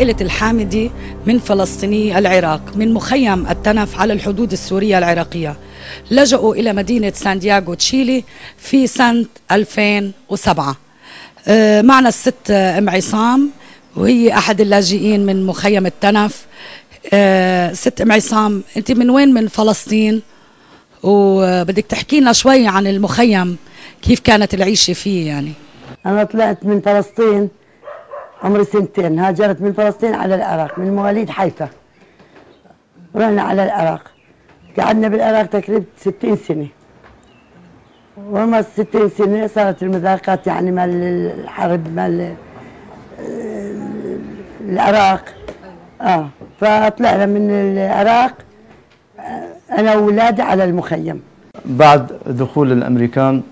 عائلة الحامدي من فلسطيني العراق من مخيم التنف على الحدود السورية العراقية. لجأوا إلى مدينة سان دياغو تشيلي في سنة 2007 آه، معنا الست أم عصام وهي أحد اللاجئين من مخيم التنف. آه، ست أم عصام أنت من وين؟ من فلسطين. وبدك تحكي لنا شوي عن المخيم كيف كانت العيشة فيه يعني؟ أنا طلعت من فلسطين. عمري سنتين. هاجرت من فلسطين على العراق من مواليد حيفا. رحنا على العراق. قعدنا بالعراق تقريبا 60 سنة. وما 60 سنة صارت المذاقات يعني مال الحرب مال العراق. آه فطلعنا من العراق أنا واولادي على المخيم. بعد دخول الأمريكان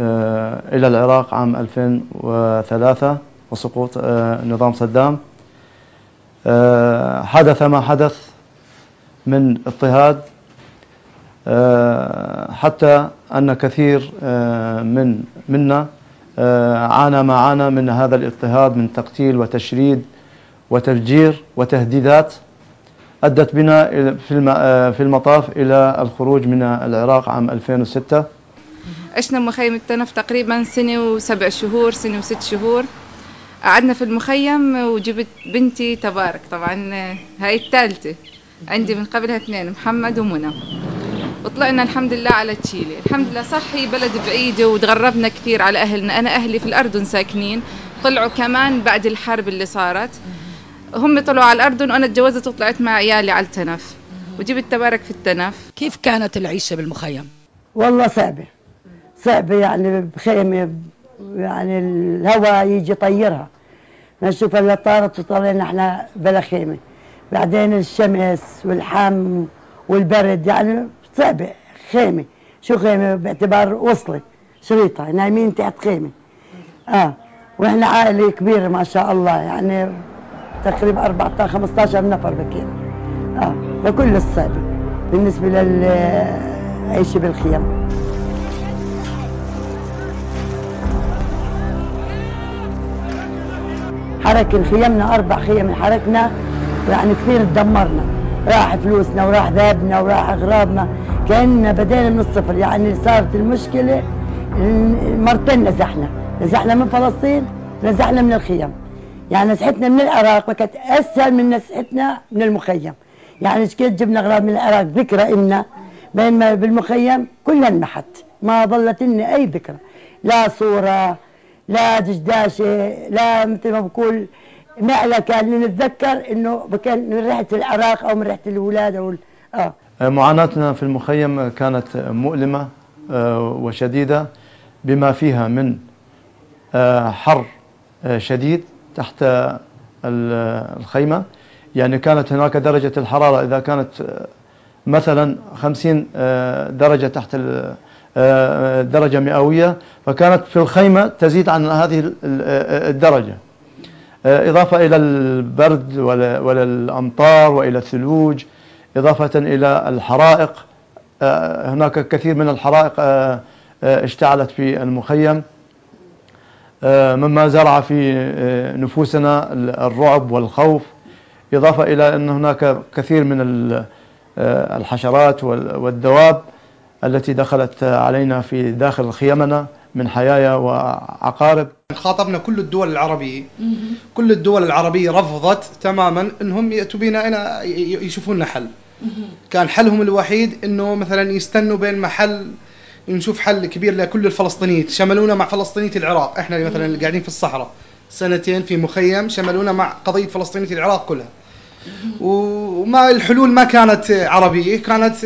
آه، إلى العراق عام 2003 وسقوط آه، نظام صدام. آه، حدث ما حدث من اضطهاد. حتى أن كثير من منا عانى ما عانى من هذا الاضطهاد من تقتيل وتشريد وتفجير وتهديدات. أدت بنا في المطاف إلى الخروج من العراق عام 2006 عشنا بمخيم التنف تقريبا سنة وسبع شهور سنة وست شهور. قعدنا في المخيم وجبت بنتي تبارك. طبعا هاي الثالثة عندي من قبلها اثنين محمد ومنى. وطلعنا الحمد لله على تشيلي. الحمد لله صح هي بلد بعيدة وتغربنا كثير على أهلنا. أنا أهلي في الأردن ساكنين طلعوا كمان بعد الحرب اللي صارت. هم طلعوا على الأردن وأنا تجوزت وطلعت مع عيالي على التنف. وجبت تبارك في التنف. كيف كانت العيشة بالمخيم؟ والله صعبة. صعبة يعني بخيمة يعني الهواء يجي يطيرها. نشوف اللي طارت وطلعنا إحنا بلا خيمة. بعدين الشمس والحم والبرد يعني صعبة خيمة. شو خيمة؟ باعتبار وصلة. شريطة. نايمين تحت خيمة. آه. وإحنا عائلة كبيرة ما شاء الله. يعني تقريبا 14 15 نفر بكير. آه. فكل الصعبة بالنسبة للعيش بالخيام. حرك خيمنا أربع خيم حركنا يعني كثير تدمرنا. راح فلوسنا وراح ذهبنا وراح أغراضنا. كأننا بدينا من الصفر يعني صارت المشكلة مرتين نزحنا نزحنا من فلسطين نزحنا من الخيام يعني نسحتنا من العراق كانت أسهل من نسحتنا من المخيم. يعني كيف جبنا أغراض من العراق؟ ذكرى إلنا. بينما بالمخيم كلها انمحت. ما ظلت لنا أي ذكرى. لا صورة لا دشداشة لا مثل ما بقول معلة كان نتذكر إنه كان من ريحة العراق أو من ريحة الاولاد أو آه. معاناتنا في المخيم كانت مؤلمة آه، وشديدة بما فيها من آه، حر آه، شديد تحت الخيمة. يعني كانت هناك درجة الحرارة إذا كانت مثلا 50 درجة تحت درجة مئوية فكانت في الخيمة تزيد عن هذه الدرجة. إضافة إلى البرد والأمطار وإلى الثلوج إضافة إلى الحرائق. هناك كثير من الحرائق اشتعلت في المخيم. آه، مما زرع في آه، نفوسنا الرعب والخوف. إضافة إلى أن هناك كثير من آه، الحشرات والدواب. التي دخلت علينا في داخل خيمنا من حيايا وعقارب. خاطبنا كل الدول العربية. كل الدول العربية رفضت تماما إنهم يأتوا بنا هنا يشوفون لنا حل كان حلهم الوحيد إنه مثلا يستنوا بين محل نشوف حل كبير لكل الفلسطينيين. شملونا مع فلسطينية العراق. إحنا مثلا اللي قاعدين في الصحراء. سنتين في مخيم شملونا مع قضية فلسطينية العراق كلها. وما الحلول ما كانت عربية كانت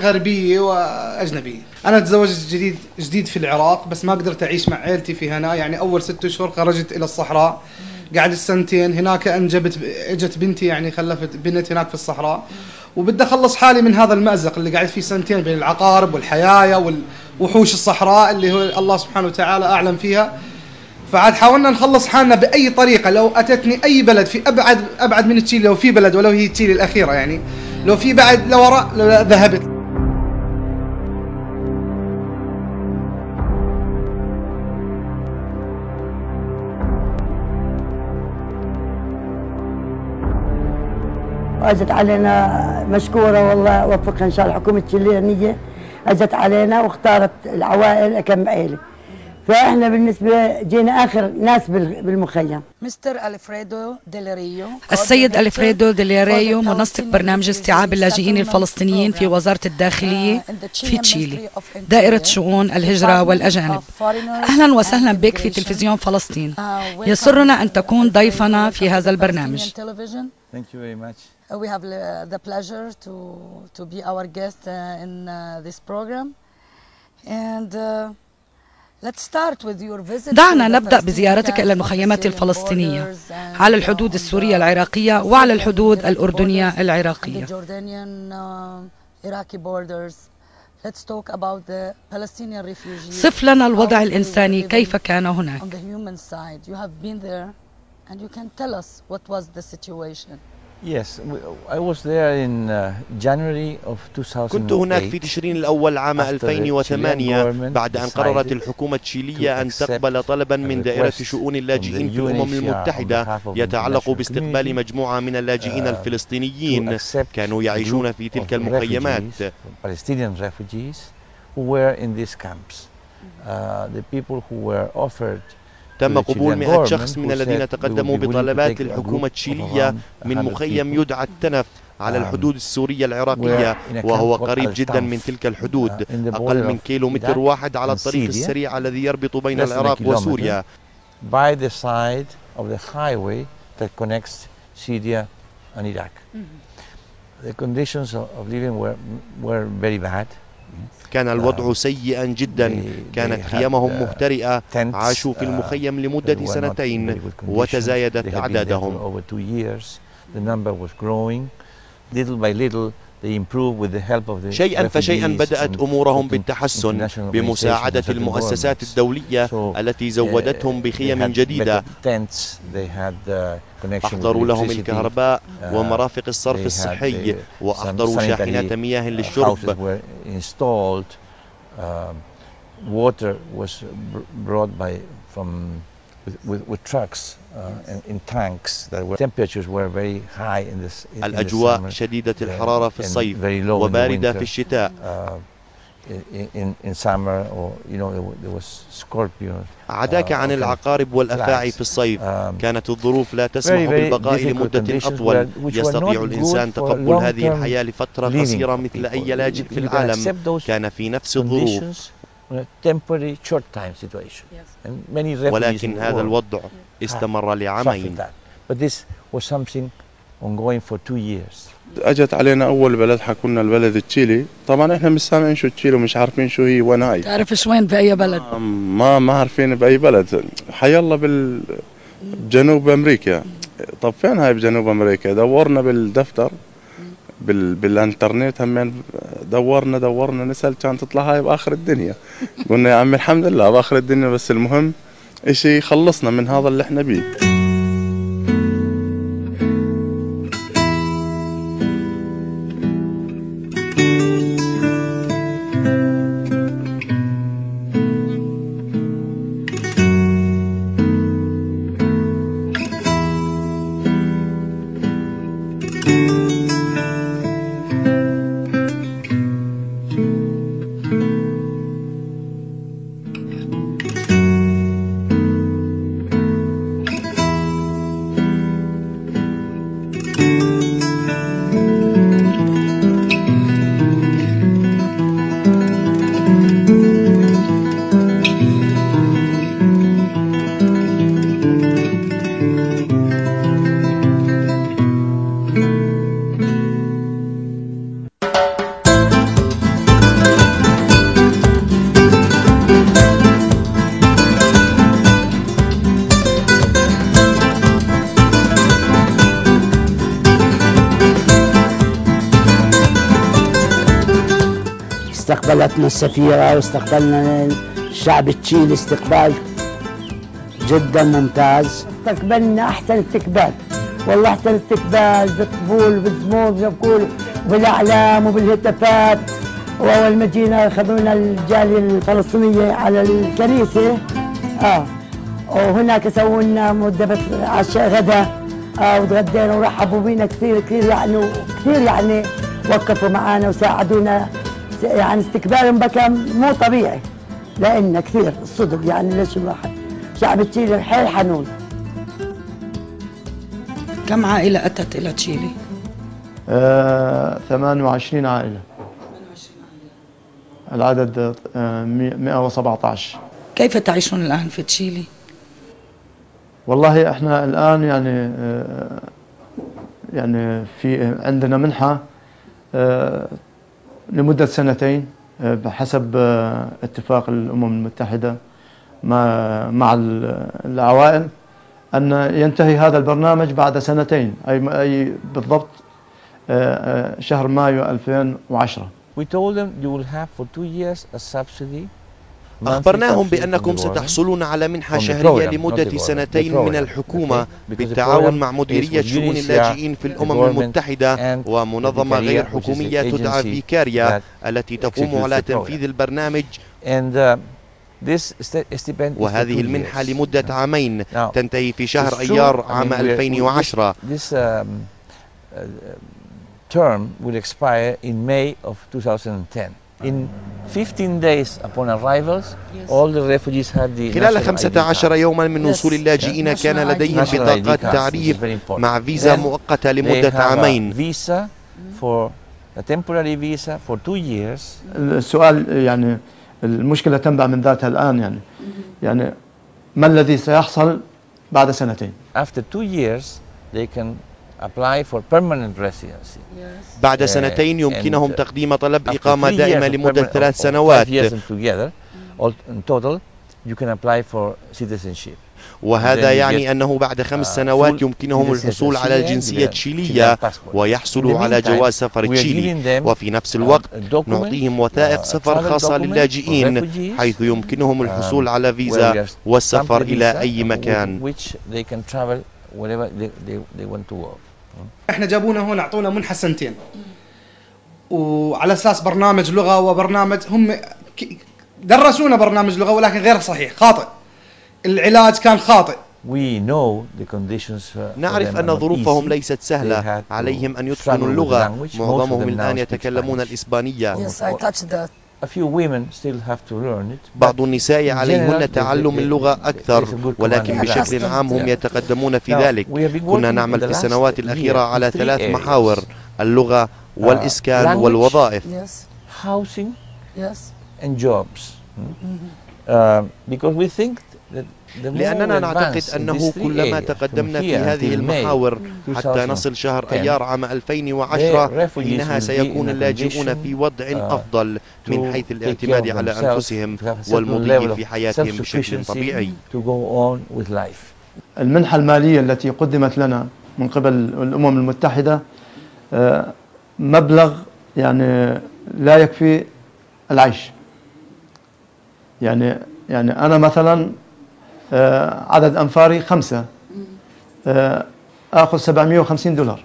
غربية وأجنبية. أنا تزوجت جديد جديد في العراق بس ما قدرت أعيش مع عائلتي في هنا. يعني أول ست أشهر خرجت إلى الصحراء. قعدت سنتين. هناك أنجبت إجت بنتي يعني خلفت بنت هناك في الصحراء. وبدي أخلص حالي من هذا المأزق اللي قاعد فيه سنتين بين العقارب والحيايا والوحوش الصحراء اللي هو الله سبحانه وتعالى أعلم فيها. فعاد حاولنا نخلص حالنا بأي طريقة. لو أتتني أي بلد في أبعد أبعد من تشيلي لو في بلد ولو هي تشيلي الأخيرة يعني. لو في بعد لوراء ذهبت. واجت علينا مشكورة والله وفقها إن شاء الله. الحكومة التشيليانيه اجت علينا واختارت العوائل كم عائله فاحنا بالنسبة جينا آخر ناس بالمخيم. مستر ألفريدو ديليريو السيد ألفريدو ديليريو منسق برنامج استيعاب اللاجئين الفلسطينيين في وزارة الداخلية uh, في تشيلي. دائرة شؤون الهجرة والأجانب. أهلا وسهلا بك في تلفزيون فلسطين. Uh, يسرنا أن تكون ضيفنا في هذا البرنامج. Thank you very much. Uh, we have the pleasure to to be our guest in this program. And دعنا نبدأ بزيارتك إلى المخيمات الفلسطينية على الحدود السورية العراقية وعلى الحدود الأردنية العراقية. صف لنا الوضع الإنساني كيف كان هناك. Yes, I was there in uh, January of 2008 كنت هناك في تشرين الأول عام 2008 بعد أن قررت الحكومة التشيلية أن تقبل طلبا من دائرة شؤون اللاجئين في الأمم المتحدة يتعلق باستقبال مجموعة من اللاجئين uh, الفلسطينيين. كانوا يعيشون في تلك المخيمات. who were in these camps. Uh, the people who were offered تم قبول 100 شخص من الذين تقدموا بطلبات للحكومة التشيلية من مخيم يدعى التنف على الحدود السورية العراقية وهو قريب جدا من تلك الحدود أقل من كيلو متر واحد على الطريق السريع الذي يربط بين العراق وسوريا by the side of the highway that connects Syria and Iraq. The conditions of living were, were very bad. كان الوضع سيئا جدا. كانت خيامهم مهترئة عاشوا في المخيم لمدة سنتين وتزايدت أعدادهم. شيئا فشيئا بدأت أمورهم بالتحسن بمساعدة المؤسسات الدولية التي زودتهم بخيم جديدة. أحضروا لهم الكهرباء ومرافق الصرف الصحي وأحضروا شاحنات مياه للشرب. water was brought by from with, with, with trucks in tanks that were temperatures were very high in this in الأجواء شديدة الحرارة في الصيف وباردة في الشتاء. In, in summer or you know there was scorpions عداك عن العقارب والأفاعي في الصيف. كانت الظروف لا تسمح بالبقاء لمدة أطول. يستطيع الإنسان تقبل هذه الحياة لفترة قصيرة مثل أي لاجئ في العالم. كان في نفس الظروف. Temporary short time situation. Yes. and many ولكن هذا الوضع استمر لعامين. but this was something ongoing for two years. أجت علينا أول بلد حكونا البلد تشيلي. طبعا إحنا مش سامعين شو تشيلي ومش عارفين شو هي وين هاي. تعرف وين بأي بلد؟ ما ما عارفين بأي بلد. حي الله بالجنوب أمريكا. طب فين هاي بجنوب أمريكا؟ دورنا بالدفتر. بال... بالانترنت هم دورنا دورنا نسأل كانت تطلع هاي بآخر الدنيا. قلنا يا عمي الحمد لله بآخر الدنيا بس المهم إشي خلصنا من هذا اللي إحنا بيه. استقبلتنا السفيرة واستقبلنا الشعب التشيلي استقبال جدا ممتاز. استقبلنا أحسن استقبال. والله أحسن استقبال بالطبول وبالزمور وبكل وبالأعلام وبالهتافات. وأول ما جينا أخذونا الجالية الفلسطينية على الكنيسة. آه. وهناك سووا لنا مدبة عشاء غدا. آه وتغدينا ورحبوا بينا كثير كثير يعني وكثير يعني وقفوا معنا وساعدونا. يعني استقبالهم بكى مو طبيعي. لأن كثير الصدق يعني ليش الواحد شعب تشيلي حيل حنون. كم عائلة أتت إلى تشيلي؟ آه 28 عائلة. العدد آه 117 كيف تعيشون الآن في تشيلي؟ والله إحنا الآن يعني آه يعني في عندنا منحة آه لمدة سنتين آه، بحسب آه، اتفاق الأمم المتحدة مع العوائل أن ينتهي هذا البرنامج بعد سنتين أي أي بالضبط آه، شهر مايو 2010. We told them you will have for two years a subsidy أخبرناهم بأنكم ستحصلون على منحة شهرية لمدة سنتين من الحكومة بالتعاون مع مديرية شؤون اللاجئين في الأمم المتحدة ومنظمة غير حكومية تدعى فيكاريا التي تقوم على تنفيذ البرنامج. Uh, وهذه المنحة لمدة عامين تنتهي في شهر أيار عام 2010 term will expire in May of 2010. In 15 days upon arrivals, all the refugees had the خلال 15 يوما من وصول اللاجئين كان لديهم بطاقات تعريف مع فيزا مؤقتة لمدة عامين. Visa for a temporary visa for two years. السؤال يعني المشكلة تنبع من ذاتها الآن يعني يعني ما الذي سيحصل بعد سنتين؟ After two years, they can apply for permanent residency. بعد uh, سنتين يمكنهم تقديم طلب إقامة دائمة لمدة ثلاث سنوات. in total, you can apply for citizenship. وهذا يعني أنه بعد خمس uh, سنوات يمكنهم الحصول على الجنسية التشيلية ويحصلوا على جواز سفر تشيلي وفي نفس الوقت نعطيهم وثائق uh, سفر خاصة للاجئين حيث يمكنهم الحصول على فيزا والسفر إلى أي مكان إحنا جابونا هون أعطونا منحة سنتين. وعلى أساس برنامج لغة وبرنامج هم درسونا برنامج لغة ولكن غير صحيح خاطئ. العلاج كان خاطئ. We know the conditions نعرف أن ظروفهم ليست سهلة. عليهم أن يتقنوا اللغة. معظمهم الآن يتكلمون الإسبانية. Yes, I touched that. بعض النساء عليهن تعلم اللغة أكثر ولكن بشكل عام هم يتقدمون في ذلك. كنا نعمل في السنوات الأخيرة على ثلاث محاور اللغة والإسكان والوظائف. Housing and jobs. Uh, because we think لأننا نعتقد أنه كلما تقدمنا في هذه المحاور حتى نصل شهر أيار عام 2010 إنها سيكون اللاجئون في وضع uh, أفضل من حيث الاعتماد على أنفسهم والمضي في حياتهم بشكل طبيعي. المنحة المالية التي قدمت لنا من قبل الأمم المتحدة uh, مبلغ يعني لا يكفي العيش. يعني يعني أنا مثلا آه، عدد أنفاري خمسة. آه، آخذ 750 دولار.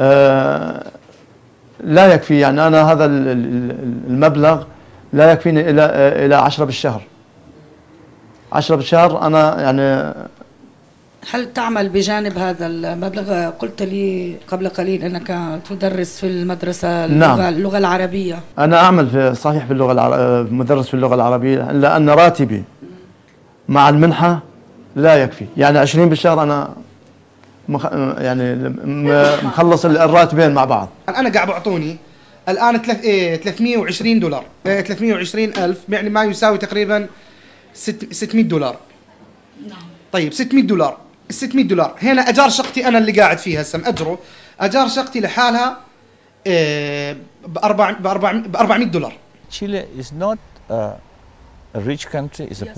آه، لا يكفي يعني أنا هذا المبلغ لا يكفيني إلى إلى 10 بالشهر. 10 بالشهر أنا يعني هل تعمل بجانب هذا المبلغ؟ قلت لي قبل قليل أنك تدرس في المدرسة اللغة, نعم. اللغة العربية. أنا أعمل في صحيح في اللغة العربية مدرس في اللغة العربية لأن راتبي مع المنحة لا يكفي. يعني 20 بالشهر أنا مخ... يعني مخلص الراتبين مع بعض. أنا قاعد بعطوني الآن 320 إيه، دولار. 320 إيه، ألف يعني ما يساوي تقريبا 600 دولار. نعم. طيب 600 دولار. ال 600 دولار. هنا أجار شقتي أنا اللي قاعد فيها هسه مأجره أجار شقتي لحالها ب 400 دولار. Chile is not uh,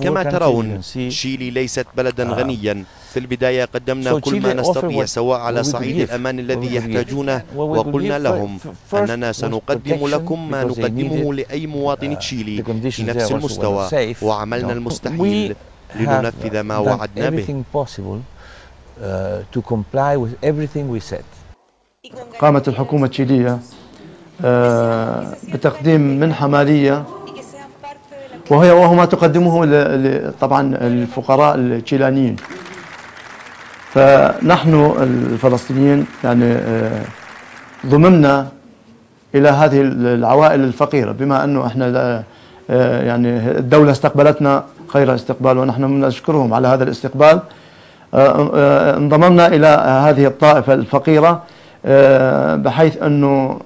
كما ترون شيلي ليست بلدا uh, غنيا. في البداية قدمنا كل ما نستطيع سواء على صعيد الأمان الذي يحتاجونه وقلنا لهم. أننا سنقدم لكم ما نقدمه لأي مواطن تشيلي في نفس المستوى. وعملنا المستحيل لننفذ ما وعدنا به. قامت الحكومة التشيلية آه، بتقديم منحة مالية وهي وهو ما تقدمه طبعا الفقراء التشيلانيين فنحن الفلسطينيين يعني ضممنا إلى هذه العوائل الفقيرة بما أنه إحنا يعني الدولة استقبلتنا خير استقبال ونحن نشكرهم على هذا الاستقبال. انضممنا إلى هذه الطائفة الفقيرة بحيث أنه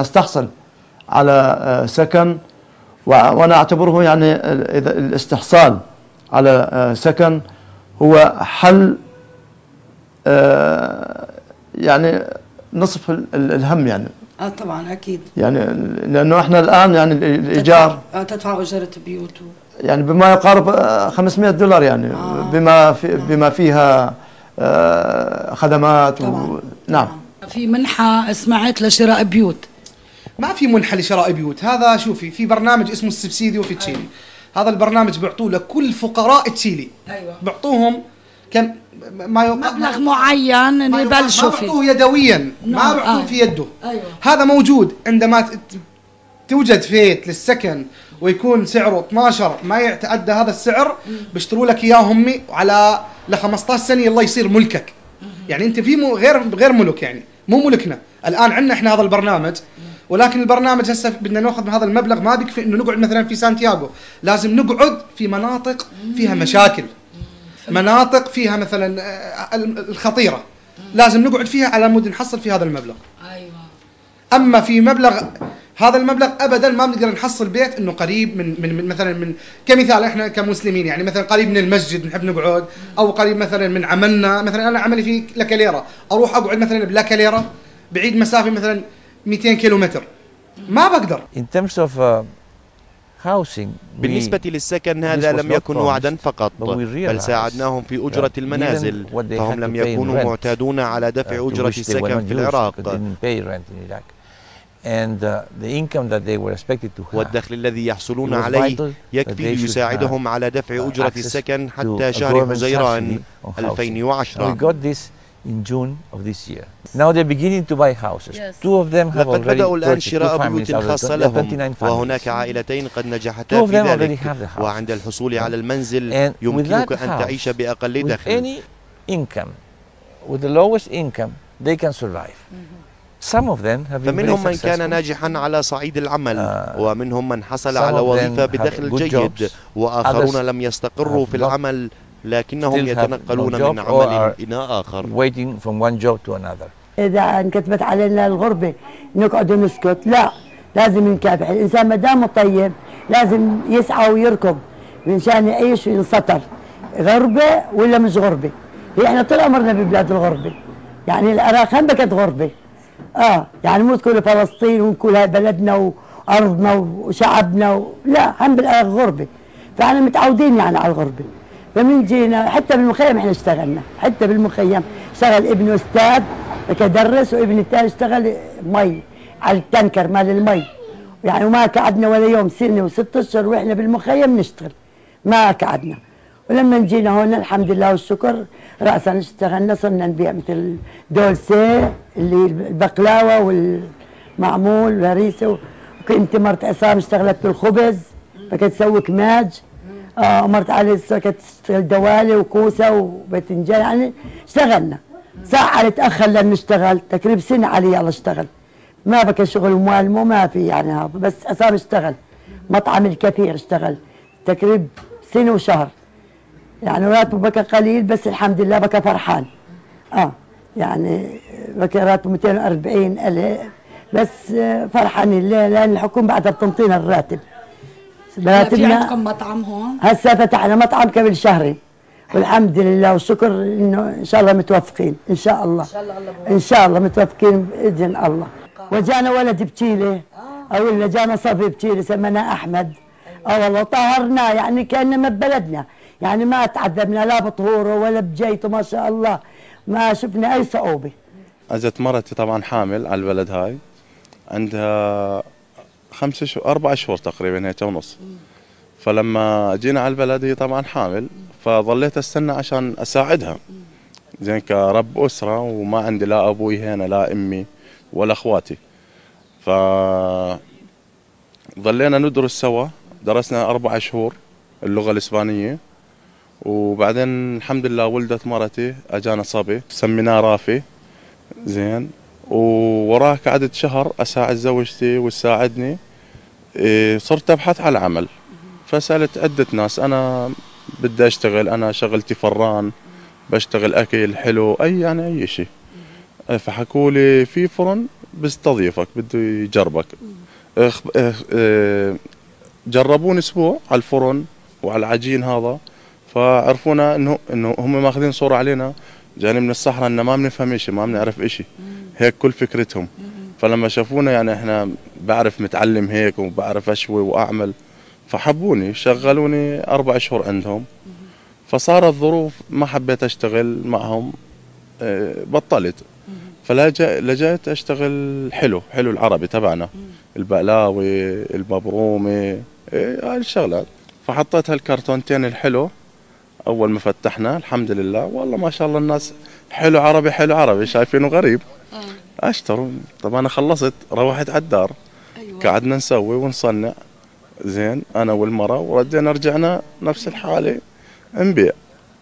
نستحصل على سكن وأنا أعتبره يعني الاستحصال على سكن هو حل يعني نصف الهم يعني آه طبعا أكيد يعني لأنه إحنا الآن يعني الإيجار تدفع, تدفع أجرة بيوت يعني بما يقارب 500 دولار يعني آه. بما في بما فيها آه خدمات طبعا. و... نعم في منحة سمعت لشراء بيوت ما في منحه لشراء بيوت. هذا شوفي في برنامج اسمه السبسيديو في تشيلي أيوة. هذا البرنامج بيعطوه لكل فقراء تشيلي أيوه. بيعطوهم كم ما يق... مبلغ معين يبلشوا فيه ما بيعطوه يدويا. ما نعم، بيعطوه آه. في يده. أيوة. هذا موجود عندما توجد فيت للسكن ويكون سعره 12 ما يتعدى هذا السعر بيشتروا لك إياه همي على ل 15 سنة الله يصير ملكك. يعني أنت في غير غير ملك يعني مو ملكنا. الآن عندنا إحنا هذا البرنامج. ولكن البرنامج هسه بدنا ناخذ من هذا المبلغ ما بيكفي إنه نقعد مثلا في سانتياغو. لازم نقعد في مناطق فيها مشاكل. مناطق فيها مثلا آه، الخطيرة. لازم نقعد فيها على مود نحصل في هذا المبلغ. أيوه. أما في مبلغ هذا المبلغ ابدا ما بنقدر نحصل بيت إنه قريب من من, من مثلا من كمثال إحنا كمسلمين يعني مثلا قريب من المسجد نحب نقعد أو قريب مثلا من عملنا مثلا أنا عملي في لكاليرا. أروح أقعد مثلا بلكاليرا بعيد مسافة مثلا 200 كيلو متر ما بقدر. In terms of uh, housing بالنسبة للسكن هذا لم يكن وعدا فقط بل ساعدناهم في أجرة المنازل. فهم لم يكونوا معتادون على دفع uh, أجرة السكن في العراق. uh, والدخل الذي يحصلون عليه يكفي ليساعدهم على دفع أجرة السكن حتى شهر حزيران 2010 we got this in June of this year. Now they're beginning to buy houses. Yes. Two of them have لقد بدأوا الآن شراء بيوت خاصة لهم وهناك عائلتين قد نجحتا في ذلك وعند الحصول على المنزل يمكنك أن تعيش بأقل دخل. With any income, with the lowest income, they can survive. Mm -hmm. Some of them have been فمنهم من كان ناجحا على صعيد العمل uh, ومنهم من حصل على وظيفة بدخل جيد وآخرون لم يستقروا في العمل لكنهم يتنقلون من عمل إلى آخر. waiting from one job to another. إذا انكتبت علينا الغربة نقعد ونسكت لا لازم نكافح الإنسان ما دام طيب لازم يسعى ويركض منشان يعيش وينسطر غربة ولا مش غربة؟ إحنا طول عمرنا ببلاد الغربة. يعني العراق هم بكت غربة. آه يعني مو تقول فلسطين ونقول هاي بلدنا وأرضنا وشعبنا و... لا هم بالعراق غربة. فاحنا متعودين يعني على الغربة. فمن جينا حتى بالمخيم إحنا اشتغلنا. حتى بالمخيم اشتغل ابنه أستاذ كدرس وابن الثاني اشتغل مي على التنكر مال المي. يعني وما قعدنا ولا يوم سنة وست أشهر وإحنا بالمخيم نشتغل. ما قعدنا ولما جينا هون الحمد لله والشكر راسا اشتغلنا صرنا نبيع مثل دولسي اللي البقلاوة والمعمول والهريسه وكنت مرت عصام اشتغلت بالخبز فكنت تسوي كماج مرت علي تشتغل دوالي وكوسة وباذنجان يعني اشتغلنا. ساعة تأخر لما نشتغل تقريبا سنة علي الله اشتغل. ما بكى شغل مو ما في يعني بس صار اشتغل. مطعم الكثير اشتغل. تقريبا سنة وشهر. يعني راتبه بكى قليل بس الحمد لله بكى فرحان. آه يعني بكى راتبه 240 ألف. بس فرحانين لأن الحكومة بعدها بتنطينا الراتب. راتبنا في عندكم مطعم هون؟ هسه فتحنا مطعم قبل شهرين والحمد لله والشكر إنه إن شاء الله متوفقين. إن شاء الله. إن شاء الله إن شاء الله متوفقين بإذن الله. وجانا ولد بتشيله أو اللي جانا صبي بتشيله سميناه أحمد. آه والله طهرناه يعني كأننا ببلدنا. يعني ما تعذبنا لا بطهوره ولا بجيته ما شاء الله. ما شفنا أي صعوبة. أجت مرتي طبعا حامل على البلد هاي. عندها خمسة شهور أربع شهور تقريبا هيك ونص فلما جينا على البلد هي طبعا حامل فظليت أستنى عشان أساعدها. زين كرب أسرة وما عندي لا أبوي هنا لا أمي ولا أخواتي. ف ظلينا ندرس سوا. درسنا أربع شهور اللغة الإسبانية. وبعدين الحمد لله ولدت مرتي أجانا صبي سميناه رافي. زين. ووراه قعدت شهر أساعد زوجتي وتساعدني. صرت أبحث على عمل فسألت عدة ناس أنا بدي أشتغل أنا شغلتي فران بشتغل أكل حلو أي يعني أي شيء فحكوا لي في فرن بيستضيفك بده يجربك. جربوني أسبوع على الفرن وعلى العجين هذا. فعرفونا إنه إنه هم ماخذين صورة علينا جاني من الصحراء ان ما بنفهم شيء ما بنعرف شيء هيك كل فكرتهم. فلما شافونا يعني إحنا بعرف متعلم هيك وبعرف أشوي وأعمل فحبوني شغلوني أربع شهور عندهم. فصارت ظروف ما حبيت أشتغل معهم آه، بطلت. فلجأت أشتغل حلو حلو العربي تبعنا. البقلاوي الببرومي إيه، هاي الشغلات. فحطيت هالكرتونتين الحلو أول ما فتحنا الحمد لله. والله ما شاء الله الناس حلو عربي حلو عربي شايفينه غريب. آه. أشتروا. طب أنا خلصت روحت على الدار. قعدنا نسوي ونصنع. زين أنا والمرة وردينا رجعنا نفس الحالة نبيع.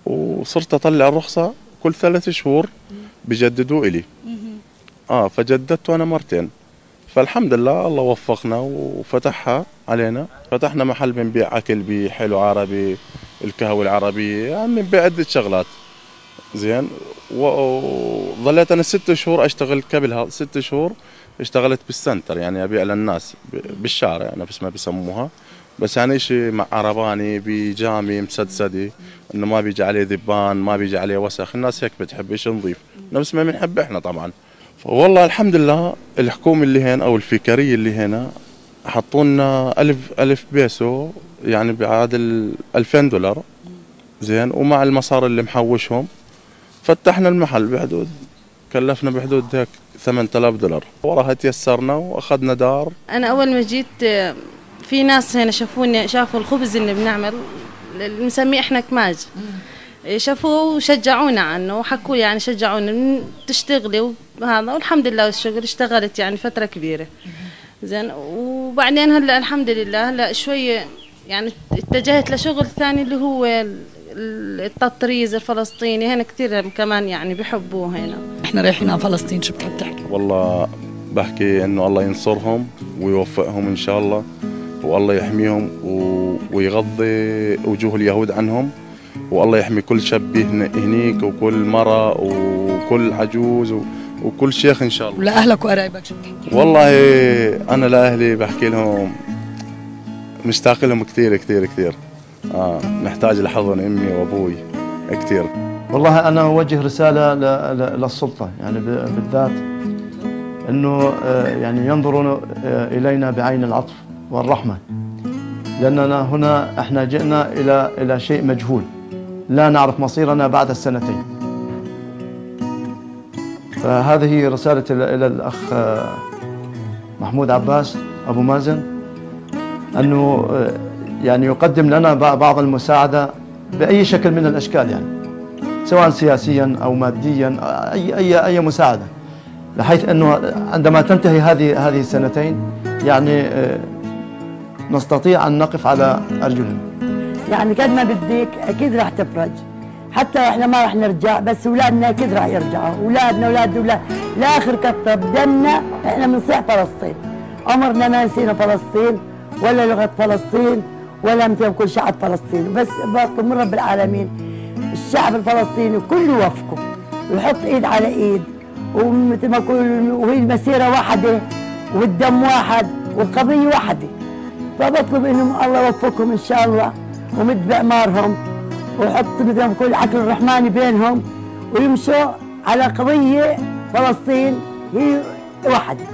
وصرت أطلع الرخصة كل ثلاث شهور بجددوا إلي. آه فجددت أنا مرتين. فالحمد لله الله وفقنا وفتحها علينا. فتحنا محل بنبيع أكل بي حلو عربي القهوة العربية يعني بنبيع عدة شغلات. زين وظليت أنا ست شهور أشتغل قبلها ست شهور اشتغلت بال center يعني ابيع للناس بالشارع نفس ما بسموها. بس يعني شيء مع عرباني بجامي مسدسدي إنه ما بيجي عليه ذبان ما بيجي عليه وسخ. الناس هيك بتحب شيء نظيف. نفس ما بنحب إحنا طبعا. والله الحمد لله الحكومة اللي هنا أو الفكرية اللي هنا حطوا لنا ألف ألف بيسو يعني بعادل 2000 دولار. زين. ومع المصاري اللي محوشهم فتحنا المحل بحدود كلفنا بحدود هيك 8000 دولار. وراها تيسرنا وأخذنا دار. أنا أول ما جيت في ناس هنا شافوني شافوا الخبز اللي بنعمل اللي نسميه إحنا كماج. شافوه وشجعونا عنه وحكوا يعني شجعونا تشتغلي وهذا والحمد لله الشغل اشتغلت يعني فترة كبيرة. زين وبعدين هلأ الحمد لله هلأ شوية يعني اتجهت لشغل ثاني اللي هو التطريز الفلسطيني هنا كثير كمان يعني بحبوه هنا. إحنا رايحين على فلسطين شو بتحب تحكي؟ والله بحكي إنه الله ينصرهم ويوفقهم إن شاء الله والله يحميهم ويغضي وجوه اليهود عنهم والله يحمي كل شاب هنيك وكل مرة وكل عجوز وكل شيخ إن شاء الله. ولاهلك وقرايبك والله أنا لأهلي بحكي لهم مشتاق لهم كثير كثير كثير آه محتاج لحضن أمي وأبوي كثير والله أنا أوجه رسالة للسلطة يعني بالذات إنه آه، يعني ينظرون آه، إلينا بعين العطف والرحمة. لأننا هنا إحنا جئنا إلى إلى شيء مجهول. لا نعرف مصيرنا بعد السنتين. فهذه رسالة إلى الأخ آه، محمود عباس أبو مازن أنه يعني يقدم لنا بعض المساعدة بأي شكل من الأشكال يعني. سواء سياسيا أو ماديا أي أي أي مساعدة. بحيث أنه عندما تنتهي هذه هذه السنتين يعني آه، نستطيع أن نقف على أرجلنا يعني قد ما بدك أكيد راح تفرج. حتى إحنا ما راح نرجع بس أولادنا أكيد راح يرجعوا. أولادنا أولاد أولاد. لآخر قطره بدمنا إحنا بنصيح فلسطين. عمرنا ما نسينا فلسطين ولا لغة فلسطين ولا مثل كل شعب فلسطين بس بطلب من رب العالمين. الشعب الفلسطيني كله وفقه ويحط إيد على إيد ومثل ما أقول وهي المسيرة واحدة والدم واحد والقضية واحدة. فبطلب إنهم الله يوفقهم إن شاء الله ومد باعمارهم ويحط مثل ما بقول العقل الرحماني بينهم ويمشوا على قضية فلسطين هي واحدة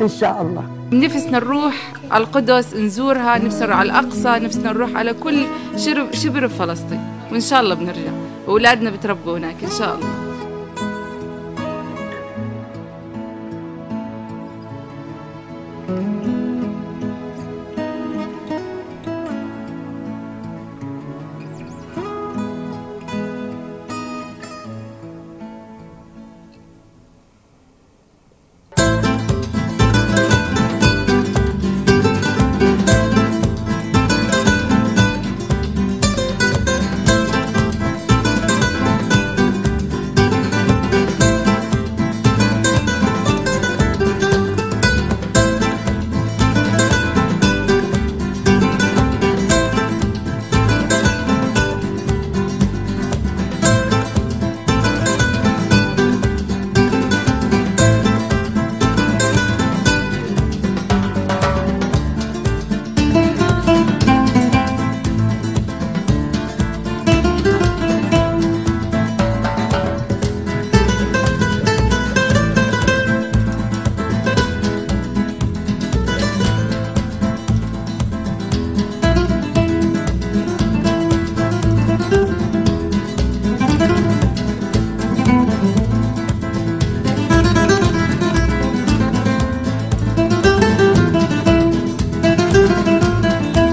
إن شاء الله. نفسنا نروح على القدس نزورها نفسنا على الأقصى نفسنا نروح على كل شبر في فلسطين وإن شاء الله بنرجع. وأولادنا بتربوا هناك إن شاء الله.